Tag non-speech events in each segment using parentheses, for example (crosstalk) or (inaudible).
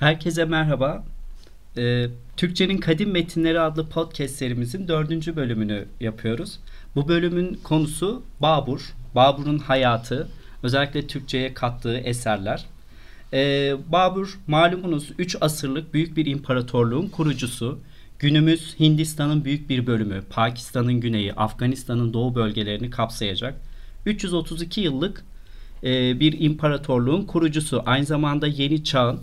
Herkese merhaba. Ee, Türkçenin Kadim Metinleri adlı podcast serimizin dördüncü bölümünü yapıyoruz. Bu bölümün konusu Babur, Babur'un hayatı, özellikle Türkçe'ye kattığı eserler. Ee, Babur malumunuz 3 asırlık büyük bir imparatorluğun kurucusu. Günümüz Hindistan'ın büyük bir bölümü, Pakistan'ın güneyi, Afganistan'ın doğu bölgelerini kapsayacak 332 yıllık e, bir imparatorluğun kurucusu. Aynı zamanda yeni çağın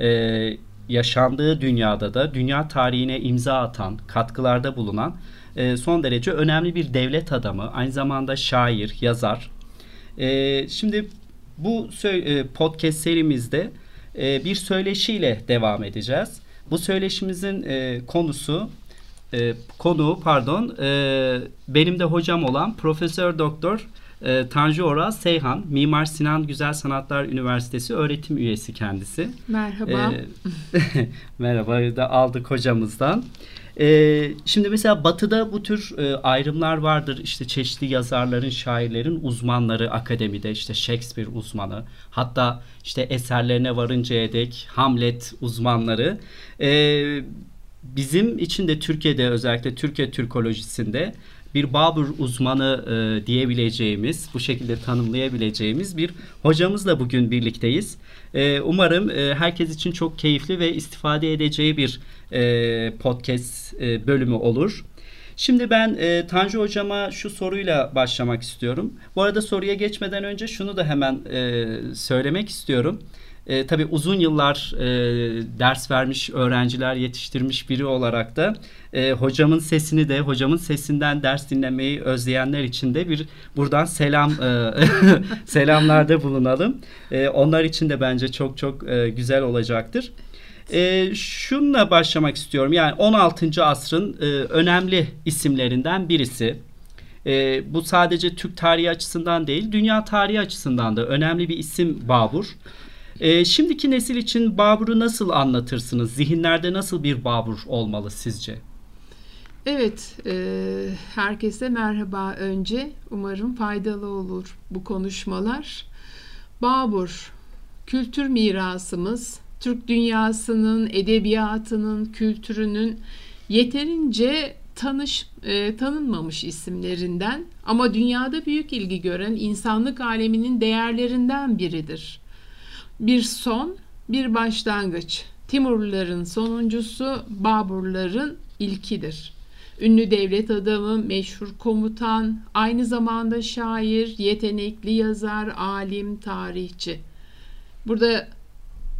e, yaşandığı dünyada da dünya tarihine imza atan, katkılarda bulunan e, son derece önemli bir devlet adamı. Aynı zamanda şair, yazar. E, şimdi bu e, podcast serimizde e, bir söyleşiyle devam edeceğiz. Bu söyleşimizin e, konusu e, konu pardon e, benim de hocam olan Profesör Doktor e, Tanju Oral Seyhan, Mimar Sinan Güzel Sanatlar Üniversitesi öğretim üyesi kendisi. Merhaba. E, (laughs) merhaba da aldık hocamızdan. E, şimdi mesela Batı'da bu tür e, ayrımlar vardır. İşte çeşitli yazarların, şairlerin uzmanları akademide işte Shakespeare uzmanı, hatta işte eserlerine varıncaya dek Hamlet uzmanları. E, bizim için de Türkiye'de özellikle Türkiye Türkolojisi'nde bir Babur uzmanı e, diyebileceğimiz, bu şekilde tanımlayabileceğimiz bir hocamızla bugün birlikteyiz. E, umarım e, herkes için çok keyifli ve istifade edeceği bir e, podcast e, bölümü olur. Şimdi ben e, Tanju hocama şu soruyla başlamak istiyorum. Bu arada soruya geçmeden önce şunu da hemen e, söylemek istiyorum. E, tabii uzun yıllar e, ders vermiş öğrenciler yetiştirmiş biri olarak da e, hocamın sesini de hocamın sesinden ders dinlemeyi özleyenler için de bir buradan selam e, (laughs) selamlarda bulunalım. E, onlar için de bence çok çok e, güzel olacaktır. E, şunla başlamak istiyorum. Yani 16. asrın e, önemli isimlerinden birisi. E, bu sadece Türk tarihi açısından değil, dünya tarihi açısından da önemli bir isim Babur. E, şimdiki nesil için Babur'u nasıl anlatırsınız? Zihinlerde nasıl bir Babur olmalı sizce? Evet, e, herkese merhaba önce. Umarım faydalı olur bu konuşmalar. Babur, kültür mirasımız, Türk dünyasının, edebiyatının, kültürünün yeterince tanış e, tanınmamış isimlerinden ama dünyada büyük ilgi gören insanlık aleminin değerlerinden biridir bir son, bir başlangıç. Timurluların sonuncusu, Baburların ilkidir. Ünlü devlet adamı, meşhur komutan, aynı zamanda şair, yetenekli yazar, alim, tarihçi. Burada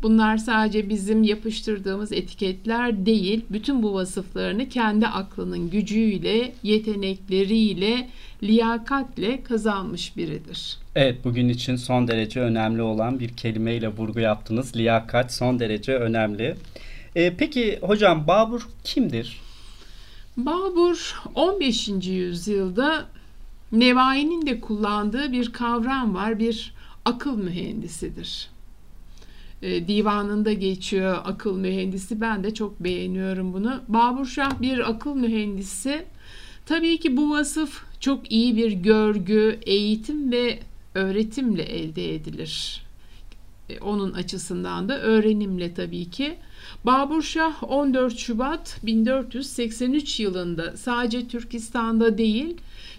bunlar sadece bizim yapıştırdığımız etiketler değil, bütün bu vasıflarını kendi aklının gücüyle, yetenekleriyle, liyakatle kazanmış biridir. Evet bugün için son derece önemli olan bir kelimeyle vurgu yaptınız. Liyakat son derece önemli. Ee, peki hocam Babur kimdir? Babur 15. yüzyılda Nevai'nin de kullandığı bir kavram var. Bir akıl mühendisidir. Ee, divanında geçiyor akıl mühendisi. Ben de çok beğeniyorum bunu. Babur Şah bir akıl mühendisi. Tabii ki bu vasıf çok iyi bir görgü, eğitim ve öğretimle elde edilir. E, onun açısından da öğrenimle tabii ki. Babur Şah 14 Şubat 1483 yılında sadece Türkistan'da değil,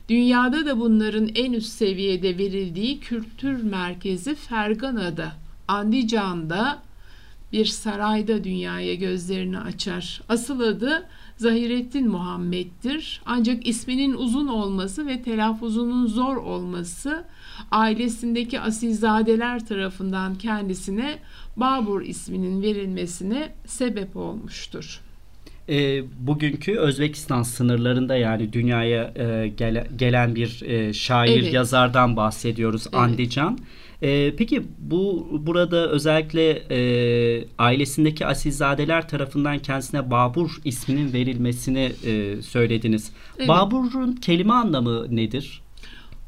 dünyada da bunların en üst seviyede verildiği kültür merkezi Fergana'da, Andijan'da bir sarayda dünyaya gözlerini açar. Asıl adı Zahirettin Muhammed'dir. Ancak isminin uzun olması ve telaffuzunun zor olması ailesindeki asilzadeler tarafından kendisine Babur isminin verilmesine sebep olmuştur. E, bugünkü Özbekistan sınırlarında yani dünyaya e, gele, gelen bir e, şair evet. yazardan bahsediyoruz evet. Andican. E, peki bu burada özellikle e, ailesindeki asilzadeler tarafından kendisine Babur isminin verilmesini e, söylediniz. Evet. Babur'un kelime anlamı nedir?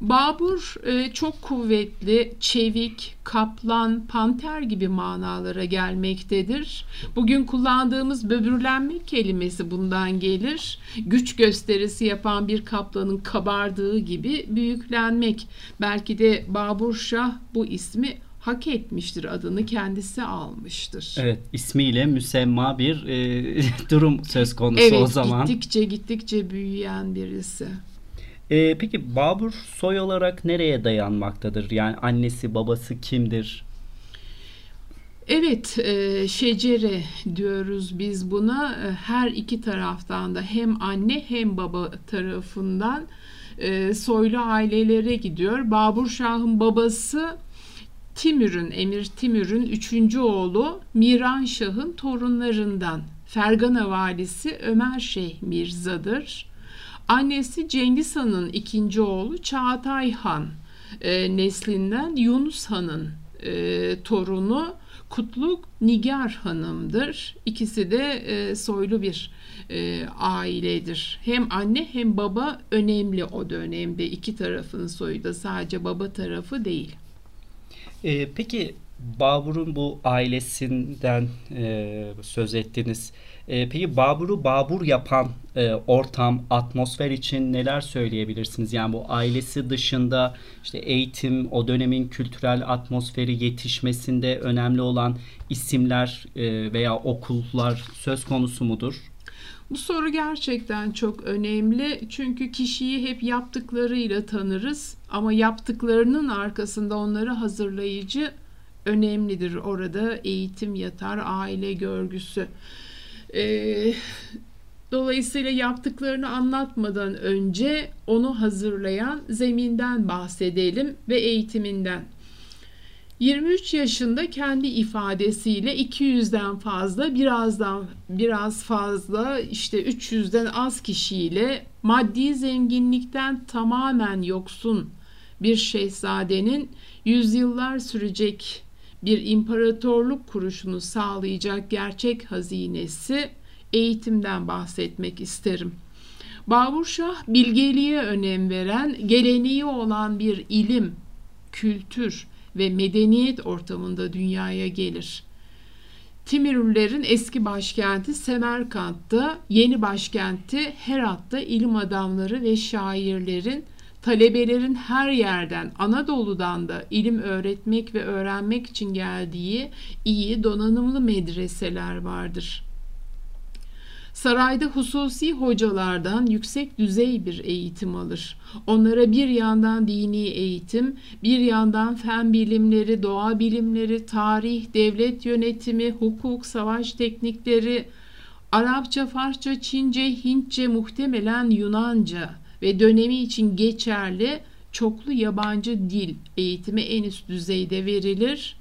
Babur e, çok kuvvetli, çevik, kaplan, panter gibi manalara gelmektedir. Bugün kullandığımız böbürlenmek kelimesi bundan gelir. Güç gösterisi yapan bir kaplanın kabardığı gibi büyüklenmek. Belki de Babur Şah bu ismi hak etmiştir. Adını kendisi almıştır. Evet, ismiyle müsemma bir e, (laughs) durum söz konusu evet, o zaman. gittikçe gittikçe büyüyen birisi. E, peki Babur soy olarak nereye dayanmaktadır? Yani annesi, babası kimdir? Evet, e, şecere diyoruz biz buna. E, her iki taraftan da hem anne hem baba tarafından e, soylu ailelere gidiyor. Babur Şah'ın babası Timür'ün, Emir Timür'ün üçüncü oğlu Miran Şah'ın torunlarından. Fergana valisi Ömer Şeyh Mirza'dır. Annesi Cengiz Han'ın ikinci oğlu Çağatay Han e, neslinden Yunus Han'ın e, torunu Kutluk Nigar Hanım'dır. İkisi de e, soylu bir e, ailedir. Hem anne hem baba önemli o dönemde. İki tarafın soyu da sadece baba tarafı değil. E, peki Babur'un bu ailesinden e, söz ettiniz. E, peki Babur'u Babur yapan e, ortam, atmosfer için neler söyleyebilirsiniz? Yani bu ailesi dışında işte eğitim, o dönemin kültürel atmosferi yetişmesinde önemli olan isimler e, veya okullar söz konusu mudur? Bu soru gerçekten çok önemli. Çünkü kişiyi hep yaptıklarıyla tanırız ama yaptıklarının arkasında onları hazırlayıcı önemlidir. Orada eğitim yatar, aile görgüsü. Ee, dolayısıyla yaptıklarını anlatmadan önce onu hazırlayan zeminden bahsedelim ve eğitiminden. 23 yaşında kendi ifadesiyle 200'den fazla birazdan biraz fazla işte 300'den az kişiyle maddi zenginlikten tamamen yoksun bir şehzadenin yüzyıllar sürecek bir imparatorluk kuruşunu sağlayacak gerçek hazinesi eğitimden bahsetmek isterim. Babur Şah bilgeliğe önem veren, geleneği olan bir ilim, kültür ve medeniyet ortamında dünyaya gelir. Timürlerin eski başkenti Semerkant'ta, yeni başkenti Herat'ta ilim adamları ve şairlerin talebelerin her yerden Anadolu'dan da ilim öğretmek ve öğrenmek için geldiği iyi donanımlı medreseler vardır. Sarayda hususi hocalardan yüksek düzey bir eğitim alır. Onlara bir yandan dini eğitim, bir yandan fen bilimleri, doğa bilimleri, tarih, devlet yönetimi, hukuk, savaş teknikleri, Arapça, Farsça, Çince, Hintçe, muhtemelen Yunanca ve dönemi için geçerli çoklu yabancı dil eğitimi en üst düzeyde verilir.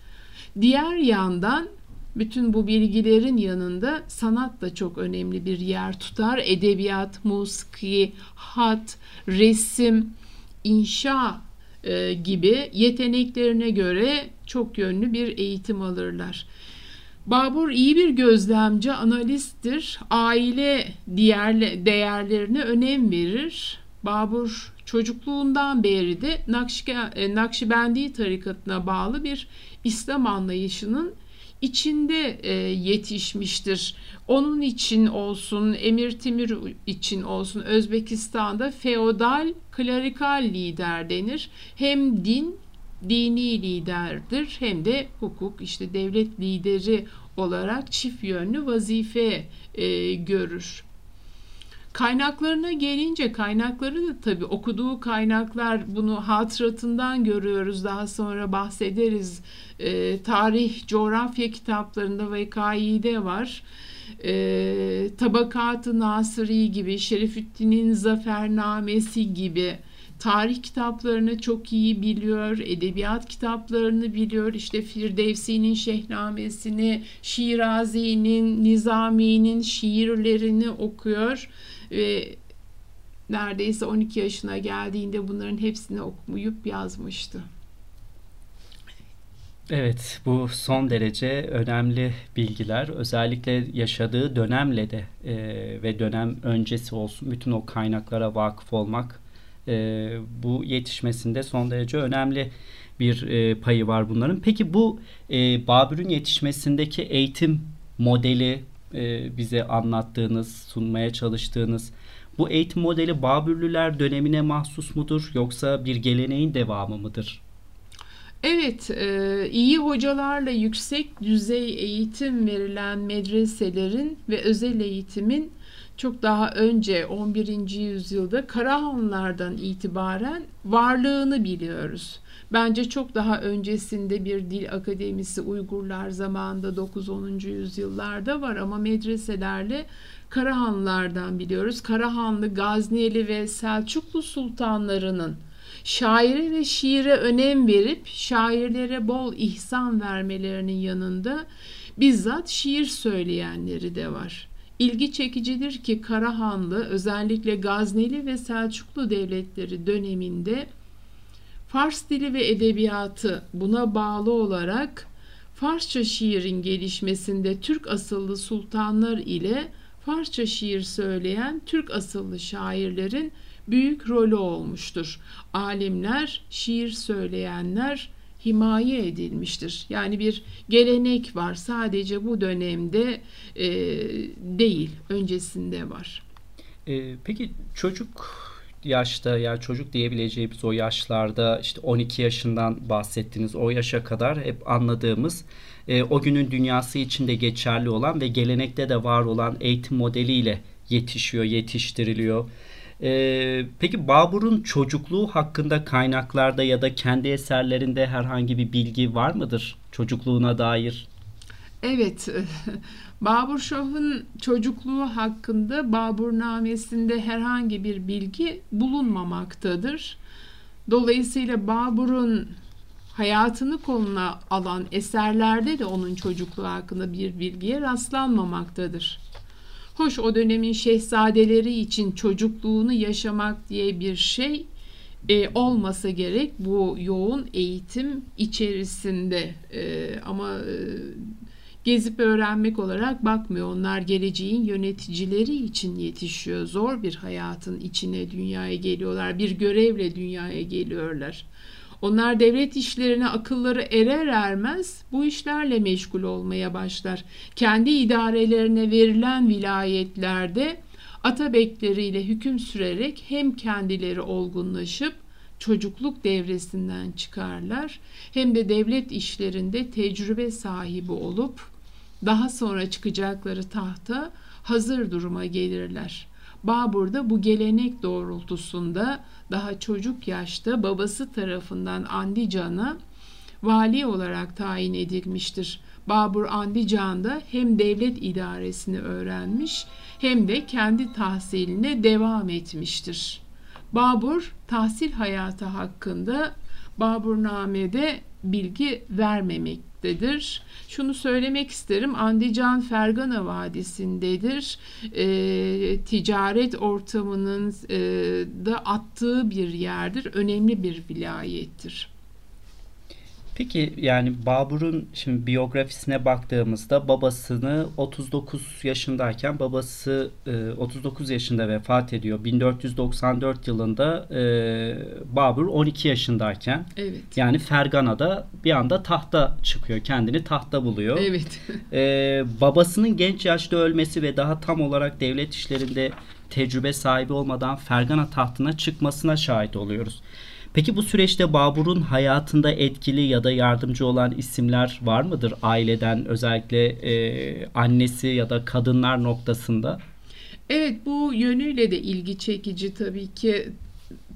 Diğer yandan bütün bu bilgilerin yanında sanat da çok önemli bir yer tutar. Edebiyat, musiki, hat, resim, inşa e, gibi yeteneklerine göre çok yönlü bir eğitim alırlar. Babur iyi bir gözlemci, analisttir. Aile diğer değerlerine önem verir. Babur çocukluğundan beri de e, Nakşibendi tarikatına bağlı bir İslam anlayışının içinde e, yetişmiştir. Onun için olsun, Emir Timur için olsun Özbekistan'da feodal klerikal lider denir. Hem din dini liderdir hem de hukuk işte devlet lideri olarak çift yönlü vazife e, görür. Kaynaklarına gelince kaynakları da tabii okuduğu kaynaklar bunu hatıratından görüyoruz. Daha sonra bahsederiz. E, tarih, coğrafya kitaplarında Vekayi'de var. E, Tabakat-ı Nasiri gibi, Şerifüddin'in Zafernamesi gibi tarih kitaplarını çok iyi biliyor, edebiyat kitaplarını biliyor. İşte Firdevsi'nin Şehnamesini, Şirazi'nin, Nizami'nin şiirlerini okuyor ve neredeyse 12 yaşına geldiğinde bunların hepsini okuyup yazmıştı. Evet, bu son derece önemli bilgiler. Özellikle yaşadığı dönemle de e, ve dönem öncesi olsun bütün o kaynaklara vakıf olmak e, bu yetişmesinde son derece önemli bir e, payı var bunların. Peki bu e, Babür'ün yetişmesindeki eğitim modeli e, bize anlattığınız, sunmaya çalıştığınız bu eğitim modeli Babürlüler dönemine mahsus mudur yoksa bir geleneğin devamı mıdır? Evet, e, iyi hocalarla yüksek düzey eğitim verilen medreselerin ve özel eğitimin çok daha önce 11. yüzyılda Karahanlardan itibaren varlığını biliyoruz. Bence çok daha öncesinde bir dil akademisi Uygurlar zamanında 9-10. yüzyıllarda var ama medreselerle Karahanlardan biliyoruz. Karahanlı, Gazneli ve Selçuklu sultanlarının şaire ve şiire önem verip şairlere bol ihsan vermelerinin yanında bizzat şiir söyleyenleri de var. İlgi çekicidir ki Karahanlı özellikle Gazneli ve Selçuklu devletleri döneminde Fars dili ve edebiyatı buna bağlı olarak Farsça şiirin gelişmesinde Türk asıllı sultanlar ile Farsça şiir söyleyen Türk asıllı şairlerin büyük rolü olmuştur. Alimler, şiir söyleyenler himaye edilmiştir. Yani bir gelenek var. Sadece bu dönemde e, değil, öncesinde var. E, peki çocuk yaşta ya çocuk diyebileceğimiz o yaşlarda işte 12 yaşından bahsettiniz o yaşa kadar hep anladığımız e, o günün dünyası içinde geçerli olan ve gelenekte de var olan eğitim modeliyle yetişiyor, yetiştiriliyor. E, peki Babur'un çocukluğu hakkında kaynaklarda ya da kendi eserlerinde herhangi bir bilgi var mıdır çocukluğuna dair? Evet, (laughs) Babur Şah'ın çocukluğu hakkında Baburnamesinde herhangi bir bilgi bulunmamaktadır. Dolayısıyla Babur'un hayatını konuna alan eserlerde de onun çocukluğu hakkında bir bilgiye rastlanmamaktadır. Hoş o dönemin şehzadeleri için çocukluğunu yaşamak diye bir şey e, olmasa gerek bu yoğun eğitim içerisinde e, ama e, gezip öğrenmek olarak bakmıyor. Onlar geleceğin yöneticileri için yetişiyor. Zor bir hayatın içine dünyaya geliyorlar. Bir görevle dünyaya geliyorlar. Onlar devlet işlerine akılları erer ermez bu işlerle meşgul olmaya başlar. Kendi idarelerine verilen vilayetlerde atabekleriyle hüküm sürerek hem kendileri olgunlaşıp çocukluk devresinden çıkarlar hem de devlet işlerinde tecrübe sahibi olup daha sonra çıkacakları tahta hazır duruma gelirler. Babur da bu gelenek doğrultusunda daha çocuk yaşta babası tarafından Andican'a vali olarak tayin edilmiştir. Babur Andican'da hem devlet idaresini öğrenmiş hem de kendi tahsiline devam etmiştir. Babur tahsil hayatı hakkında Baburnamede bilgi vermemektedir. Şunu söylemek isterim. Andican Fergana Vadisi'ndedir. E, ticaret ortamının e, da attığı bir yerdir. Önemli bir vilayettir. Peki yani Babur'un şimdi biyografisine baktığımızda babasını 39 yaşındayken babası 39 e, yaşında vefat ediyor. 1494 yılında e, Babur 12 yaşındayken evet. yani Fergana'da bir anda tahta çıkıyor. Kendini tahta buluyor. Evet. E, babasının genç yaşta ölmesi ve daha tam olarak devlet işlerinde tecrübe sahibi olmadan Fergana tahtına çıkmasına şahit oluyoruz. Peki bu süreçte Babur'un hayatında etkili ya da yardımcı olan isimler var mıdır aileden özellikle e, annesi ya da kadınlar noktasında? Evet bu yönüyle de ilgi çekici tabii ki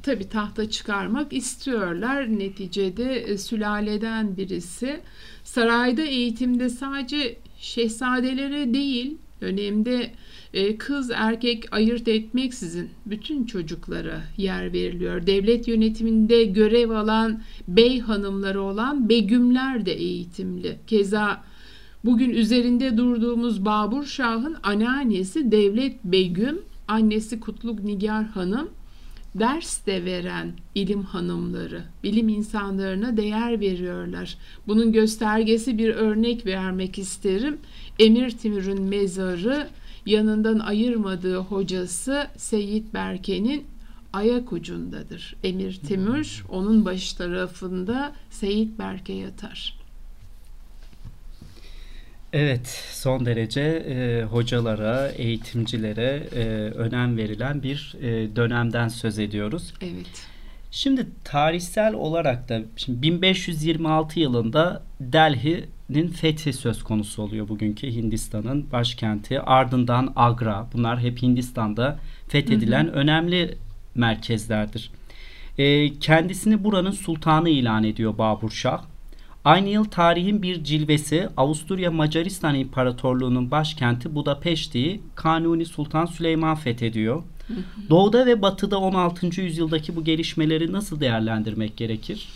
tabi tahta çıkarmak istiyorlar. Neticede e, sülaleden birisi sarayda eğitimde sadece şehzadelere değil dönemde e, kız erkek ayırt etmeksizin bütün çocuklara yer veriliyor. Devlet yönetiminde görev alan bey hanımları olan begümler de eğitimli. Keza bugün üzerinde durduğumuz Babur Şah'ın anneannesi Devlet Begüm, annesi Kutluk Nigar Hanım ders de veren ilim hanımları, bilim insanlarına değer veriyorlar. Bunun göstergesi bir örnek vermek isterim. Emir Timur'un mezarı yanından ayırmadığı hocası Seyit Berke'nin ayak ucundadır. Emir Timur onun baş tarafında Seyit Berke yatar. Evet, son derece e, hocalara, eğitimcilere e, önem verilen bir e, dönemden söz ediyoruz. Evet. Şimdi tarihsel olarak da şimdi 1526 yılında Delhi'nin fethi söz konusu oluyor bugünkü Hindistan'ın başkenti. Ardından Agra bunlar hep Hindistan'da fethedilen hı hı. önemli merkezlerdir. E, kendisini buranın sultanı ilan ediyor Babur Şah. Aynı yıl tarihin bir cilvesi Avusturya Macaristan İmparatorluğu'nun başkenti Budapeşte'yi Kanuni Sultan Süleyman fethediyor. Doğuda ve batıda 16. yüzyıldaki bu gelişmeleri nasıl değerlendirmek gerekir?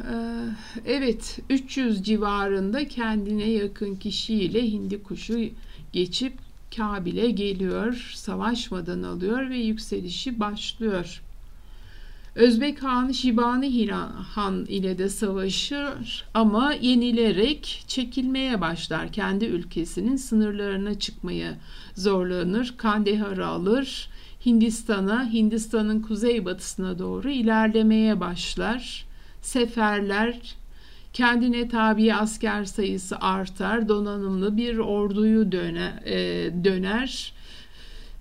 Ee, evet, 300 civarında kendine yakın kişiyle hindi kuşu geçip Kabil'e geliyor, savaşmadan alıyor ve yükselişi başlıyor. Özbek Han Şibani Han ile de savaşır ama yenilerek çekilmeye başlar. Kendi ülkesinin sınırlarına çıkmaya zorlanır. Kandehar'ı alır. Hindistan'a, Hindistan'ın kuzeybatısına doğru ilerlemeye başlar. Seferler, kendine tabi asker sayısı artar, donanımlı bir orduyu döne, e, döner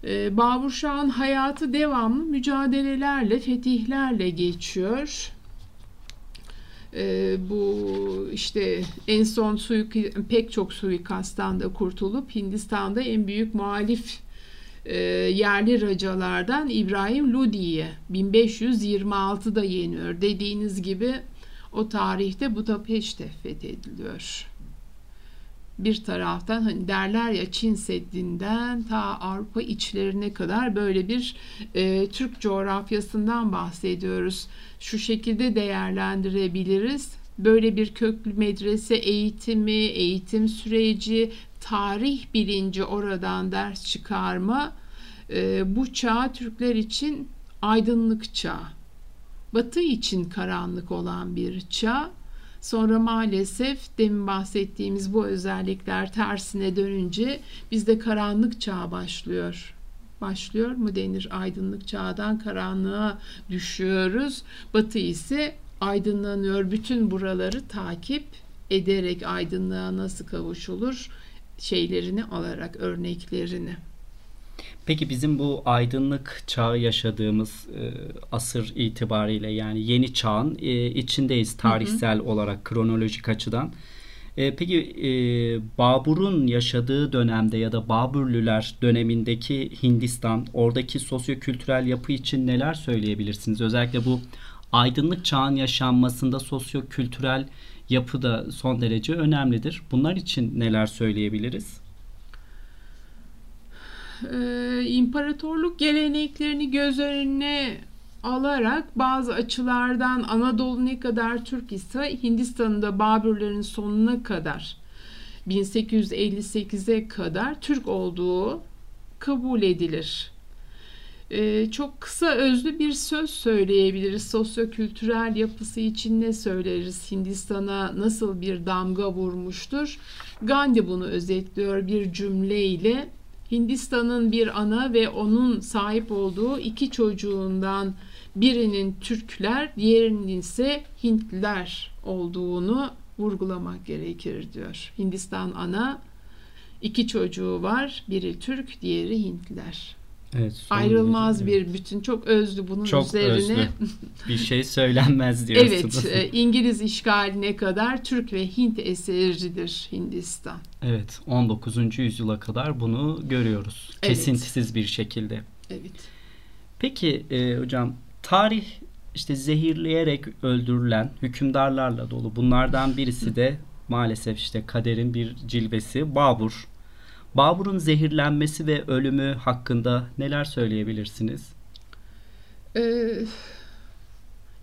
ee, Babur Şah'ın hayatı devamlı mücadelelerle, fetihlerle geçiyor. Ee, bu işte en son suik pek çok suikasttan da kurtulup Hindistan'da en büyük muhalif e, yerli racalardan İbrahim Ludi'ye 1526'da yeniyor. Dediğiniz gibi o tarihte Budapeşte fethediliyor bir taraftan hani derler ya Çin Seddi'nden ta Avrupa içlerine kadar böyle bir e, Türk coğrafyasından bahsediyoruz. Şu şekilde değerlendirebiliriz. Böyle bir köklü medrese eğitimi, eğitim süreci, tarih bilinci oradan ders çıkarma e, bu çağ Türkler için aydınlık çağ. Batı için karanlık olan bir çağ Sonra maalesef demin bahsettiğimiz bu özellikler tersine dönünce bizde karanlık çağ başlıyor. Başlıyor mu denir? Aydınlık çağdan karanlığa düşüyoruz. Batı ise aydınlanıyor. Bütün buraları takip ederek aydınlığa nasıl kavuşulur şeylerini alarak örneklerini. Peki bizim bu aydınlık çağı yaşadığımız e, asır itibariyle yani yeni çağın e, içindeyiz tarihsel hı hı. olarak kronolojik açıdan. E, peki e, Babur'un yaşadığı dönemde ya da Babürlüler dönemindeki Hindistan, oradaki sosyokültürel yapı için neler söyleyebilirsiniz? Özellikle bu aydınlık çağın yaşanmasında sosyokültürel yapı da son derece önemlidir. Bunlar için neler söyleyebiliriz? e, imparatorluk geleneklerini göz önüne alarak bazı açılardan Anadolu ne kadar Türk ise Hindistan'da Babürlerin sonuna kadar 1858'e kadar Türk olduğu kabul edilir. Ee, çok kısa özlü bir söz söyleyebiliriz. Sosyokültürel yapısı için ne söyleriz? Hindistan'a nasıl bir damga vurmuştur? Gandhi bunu özetliyor bir cümleyle. Hindistan'ın bir ana ve onun sahip olduğu iki çocuğundan birinin Türkler, diğerinin ise Hintliler olduğunu vurgulamak gerekir diyor. Hindistan ana iki çocuğu var. Biri Türk, diğeri Hintliler. Evet, Ayrılmaz bir bütün. Çok özlü bunun çok üzerine. Özlü. (laughs) Bir şey söylenmez diyorsunuz. evet. E, İngiliz işgaline kadar Türk ve Hint eseridir Hindistan. Evet. 19. yüzyıla kadar bunu görüyoruz. Evet. Kesintisiz bir şekilde. Evet. Peki e, hocam tarih işte zehirleyerek öldürülen hükümdarlarla dolu. Bunlardan birisi de (laughs) maalesef işte kaderin bir cilvesi Babur. Babur'un zehirlenmesi ve ölümü hakkında neler söyleyebilirsiniz? Ee,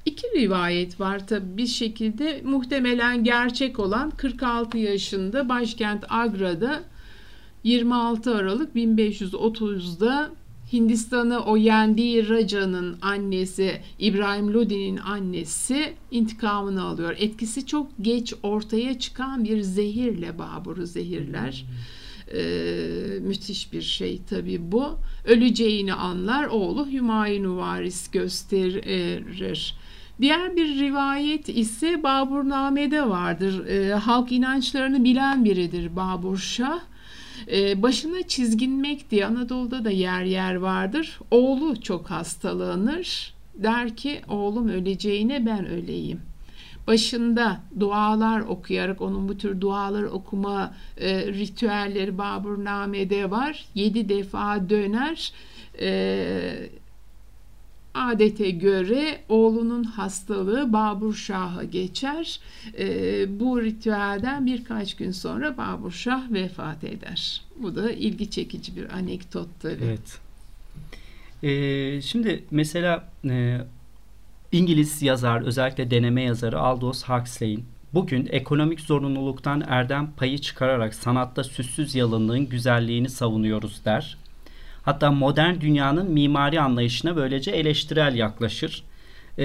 iki rivayet var tabi bir şekilde muhtemelen gerçek olan 46 yaşında başkent Agra'da 26 Aralık 1530'da Hindistan'ı o yendiği Raca'nın annesi İbrahim Lodi'nin annesi intikamını alıyor. Etkisi çok geç ortaya çıkan bir zehirle Babur'u zehirler. Hmm e, müthiş bir şey tabii bu. Öleceğini anlar, oğlu Hümayun'u varis gösterir. Diğer bir rivayet ise Baburname'de vardır. E, halk inançlarını bilen biridir Babur Şah. E, başına çizginmek diye Anadolu'da da yer yer vardır. Oğlu çok hastalanır der ki oğlum öleceğine ben öleyim başında dualar okuyarak onun bu tür dualar okuma e, ritüelleri Baburnamede var. Yedi defa döner. E, adete göre oğlunun hastalığı Babur Şah'a geçer. E, bu ritüelden birkaç gün sonra Babur Şah vefat eder. Bu da ilgi çekici bir anekdot tabii. Evet. Ee, şimdi mesela e, İngiliz yazar özellikle deneme yazarı Aldous Huxley'in bugün ekonomik zorunluluktan erdem payı çıkararak sanatta süssüz yalınlığın güzelliğini savunuyoruz der. Hatta modern dünyanın mimari anlayışına böylece eleştirel yaklaşır. Ee,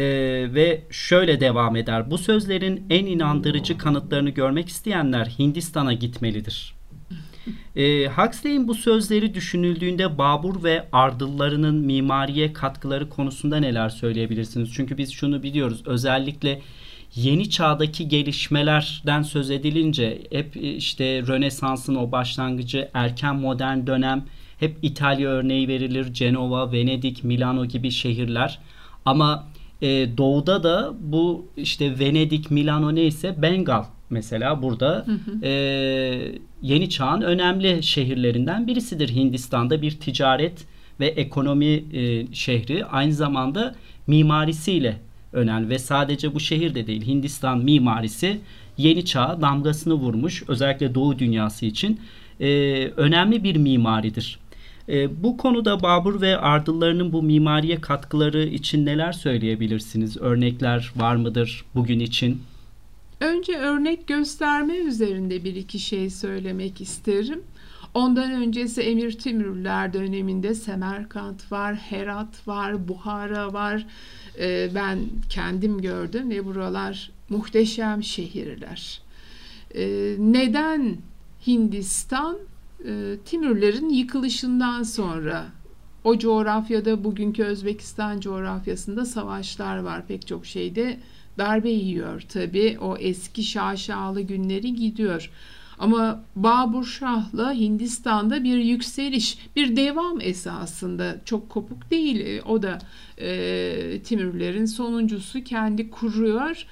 ve şöyle devam eder. Bu sözlerin en inandırıcı kanıtlarını görmek isteyenler Hindistan'a gitmelidir. E, Huxley'in bu sözleri düşünüldüğünde Babur ve ardıllarının mimariye katkıları konusunda neler söyleyebilirsiniz? Çünkü biz şunu biliyoruz. Özellikle yeni çağdaki gelişmelerden söz edilince hep işte Rönesans'ın o başlangıcı, erken modern dönem, hep İtalya örneği verilir. Cenova, Venedik, Milano gibi şehirler. Ama e, doğuda da bu işte Venedik, Milano neyse Bengal mesela burada hı hı. E, yeni çağın önemli şehirlerinden birisidir. Hindistan'da bir ticaret ve ekonomi e, şehri aynı zamanda mimarisiyle önemli ve sadece bu şehirde değil Hindistan mimarisi yeni çağa damgasını vurmuş özellikle Doğu dünyası için e, önemli bir mimaridir. E, bu konuda Babur ve ardıllarının bu mimariye katkıları için neler söyleyebilirsiniz? Örnekler var mıdır bugün için? Önce örnek gösterme üzerinde bir iki şey söylemek isterim. Ondan öncesi Emir Timurlular döneminde Semerkant var, Herat var, Buhara var. Ee, ben kendim gördüm ve buralar muhteşem şehirler. Ee, neden Hindistan? Ee, Timürlerin yıkılışından sonra o coğrafyada bugünkü Özbekistan coğrafyasında savaşlar var pek çok şeyde darbe yiyor tabi o eski şaşalı günleri gidiyor. Ama Babur Şah'la Hindistan'da bir yükseliş, bir devam esasında çok kopuk değil. O da e, Timürlerin sonuncusu kendi kuruyor.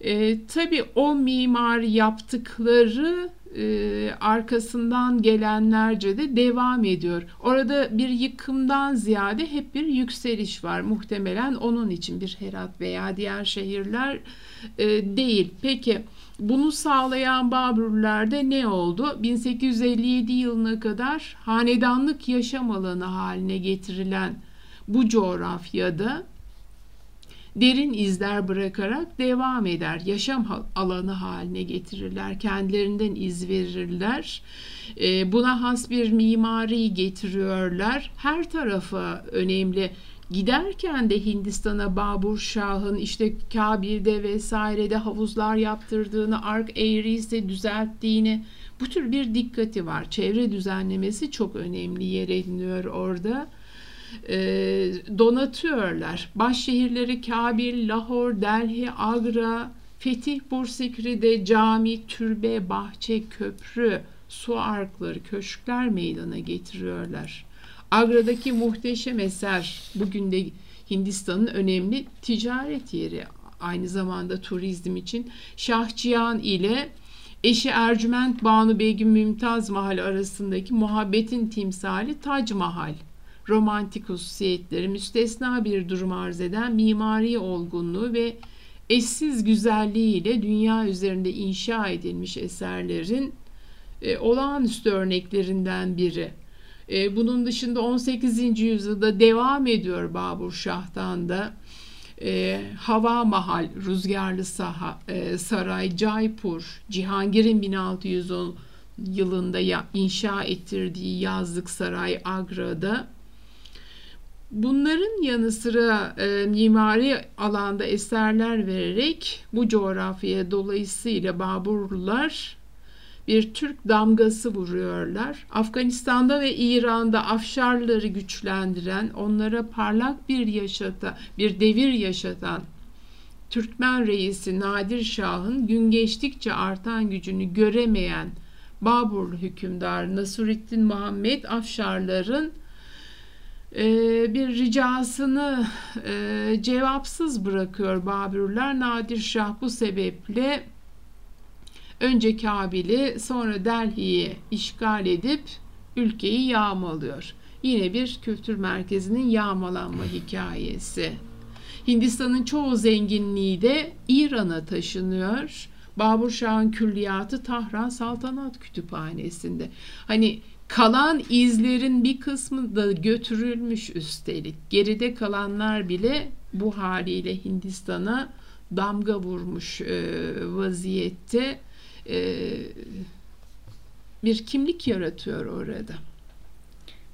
E, tabii o mimar yaptıkları e, arkasından gelenlerce de devam ediyor. Orada bir yıkımdan ziyade hep bir yükseliş var. Muhtemelen onun için bir Herat veya diğer şehirler e, değil. Peki bunu sağlayan Babürlerde ne oldu? 1857 yılına kadar hanedanlık yaşam alanı haline getirilen bu coğrafyada derin izler bırakarak devam eder. Yaşam alanı haline getirirler. Kendilerinden iz verirler. E, buna has bir mimari getiriyorlar. Her tarafa önemli. Giderken de Hindistan'a Babur Şah'ın işte Kabil'de vesairede havuzlar yaptırdığını, Ark Eğrisi düzelttiğini bu tür bir dikkati var. Çevre düzenlemesi çok önemli yer ediniyor orada e, donatıyorlar. Baş şehirleri Kabil, Lahor, Delhi, Agra, Fetih, Bursikri'de cami, türbe, bahçe, köprü, su arkları, köşkler meydana getiriyorlar. Agra'daki muhteşem eser bugün de Hindistan'ın önemli ticaret yeri. Aynı zamanda turizm için Şahçıyan ile eşi Ercüment Banu Begüm Mümtaz Mahal arasındaki muhabbetin timsali Tac Mahal romantik hususiyetleri müstesna bir durum arz eden mimari olgunluğu ve eşsiz güzelliğiyle dünya üzerinde inşa edilmiş eserlerin e, olağanüstü örneklerinden biri. E, bunun dışında 18. yüzyılda devam ediyor Babur Şah'tan da e, Hava Mahal, Rüzgarlı Saha, e, Saray, Jaipur, Cihangir'in 1610 yılında ya, inşa ettirdiği yazlık saray Agra'da Bunların yanı sıra e, mimari alanda eserler vererek bu coğrafyaya dolayısıyla Baburlular bir Türk damgası vuruyorlar. Afganistan'da ve İran'da Afşarları güçlendiren, onlara parlak bir yaşata, bir devir yaşatan Türkmen reisi Nadir Şah'ın gün geçtikçe artan gücünü göremeyen Baburlu hükümdar Nasruddin Muhammed Afşarların bir ricasını e, cevapsız bırakıyor Babürler. Nadir Şah bu sebeple önce Kabil'i sonra Delhi'yi işgal edip ülkeyi yağmalıyor. Yine bir kültür merkezinin yağmalanma hikayesi. Hindistan'ın çoğu zenginliği de İran'a taşınıyor. Babur Şah'ın külliyatı Tahran Saltanat Kütüphanesi'nde. Hani kalan izlerin bir kısmı da götürülmüş üstelik. Geride kalanlar bile bu haliyle Hindistan'a damga vurmuş e, vaziyette e, bir kimlik yaratıyor orada.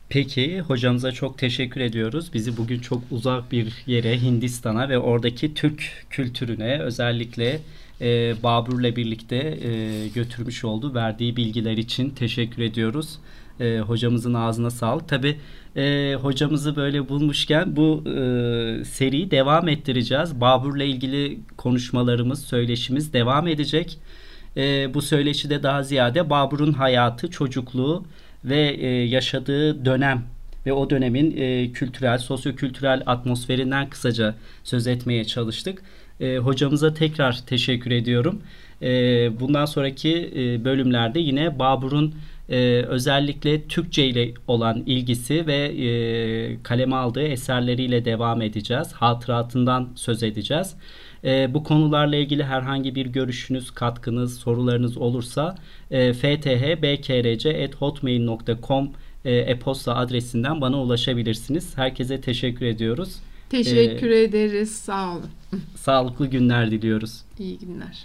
Peki hocamıza çok teşekkür ediyoruz. Bizi bugün çok uzak bir yere Hindistan'a ve oradaki Türk kültürüne özellikle e, Babur'la birlikte e, götürmüş oldu. Verdiği bilgiler için teşekkür ediyoruz. E, hocamızın ağzına sağlık. Tabi e, hocamızı böyle bulmuşken bu e, seriyi devam ettireceğiz. Babur'la ilgili konuşmalarımız, söyleşimiz devam edecek. E, bu söyleşide daha ziyade Babur'un hayatı, çocukluğu ve e, yaşadığı dönem ve o dönemin e, kültürel, sosyo-kültürel atmosferinden kısaca söz etmeye çalıştık. E, hocamıza tekrar teşekkür ediyorum. E, bundan sonraki e, bölümlerde yine Babur'un e, özellikle Türkçe ile olan ilgisi ve e, kaleme aldığı eserleriyle devam edeceğiz. Hatıratından söz edeceğiz. E, bu konularla ilgili herhangi bir görüşünüz, katkınız, sorularınız olursa e, fthbkrc.hotmail.com e, e-posta adresinden bana ulaşabilirsiniz. Herkese teşekkür ediyoruz. Teşekkür ee, ederiz. Sağ olun. Sağlıklı günler diliyoruz. İyi günler.